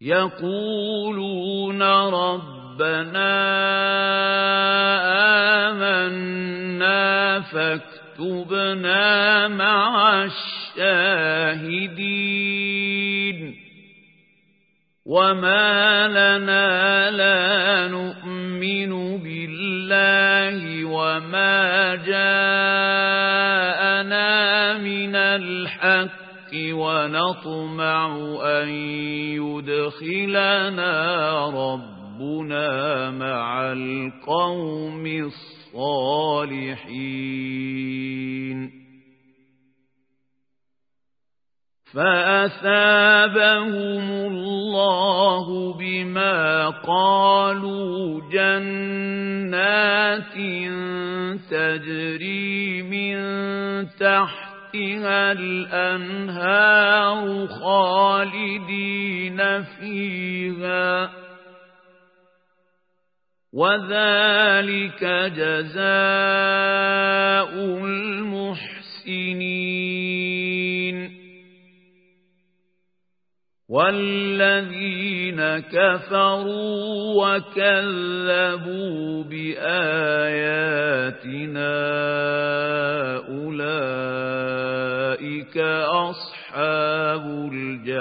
يقولون ربنا آمنا فاكتبنا مع الشاهدين وما لنا لا نؤمن بالله وما جاءنا من الحق ونطمع أن يدخلنا ربنا مع القوم الصالحين. فأثابهم الله بما قالوا جنات تجري من تحتها الأنهار خالدين فيها. وذلك جزاء المحسنين. والذين كفروا وكذبوا بآياتنا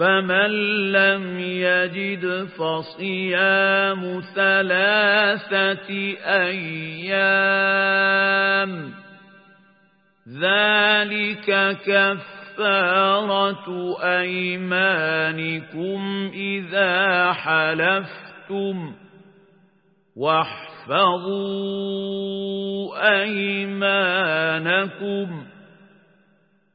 فمن لم يجد فصيام ثلاثة أيام ذلك كفارة أيمانكم إذا حلفتم واحفظوا أيمانكم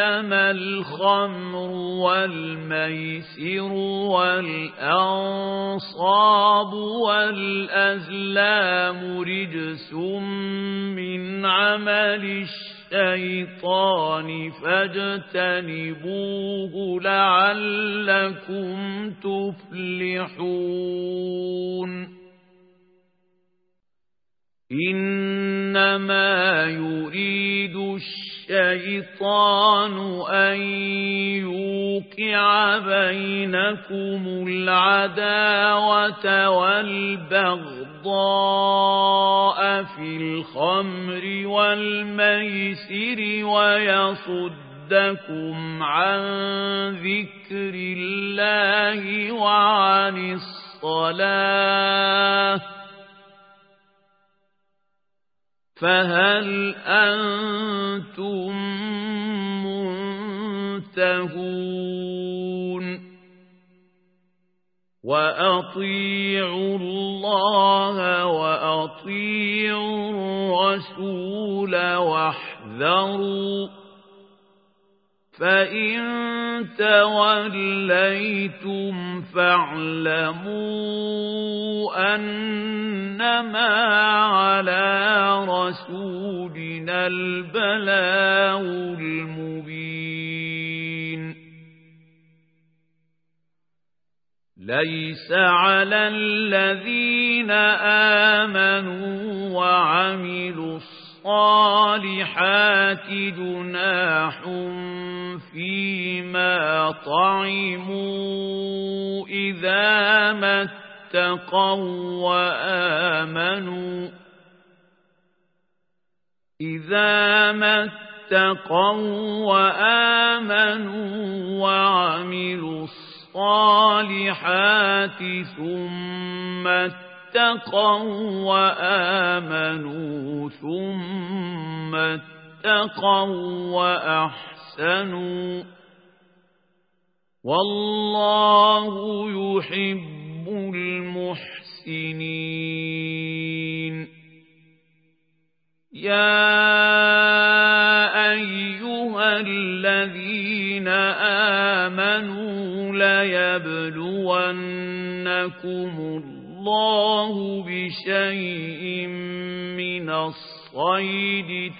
إنما الخمر والميسر والأنصاب والأزلام رجس من عمل الشيطان فاجتنبوه لعلكم تفلحون. إنما يريد الشيطان أن يوقع بينكم العداوة والبغضاء في الخمر والميسر ويصدكم عن ذكر الله وعن الصلاة فهل أنتم منتهون وأطيعوا الله وأطيعوا الرسول واحذروا فإن توليتم فاعلموا أنما على رسولنا البلاغ المبين ليس على الذين آمنوا وعملوا الصالحات جناح فيما طعموا إذا ما اتقوا وآمنوا إذا ما اتقوا وآمنوا وعملوا الصالحات ثم اتقوا وآمنوا ثم اتقوا وأحسنوا والله يحب المحسنين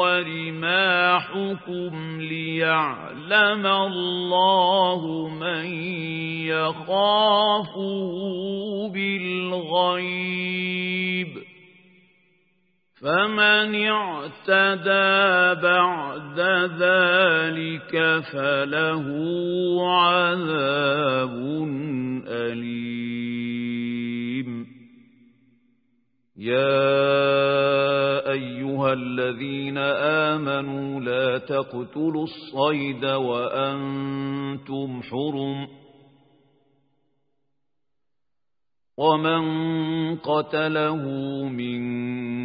ورماحكم ليعلم الله من يخافه بالغيب. فمن اعتدى بعد ذلك فله عذاب أليم. يا أيها الذين آمنوا لا تقتلوا الصيد وأنتم حرم ومن قتله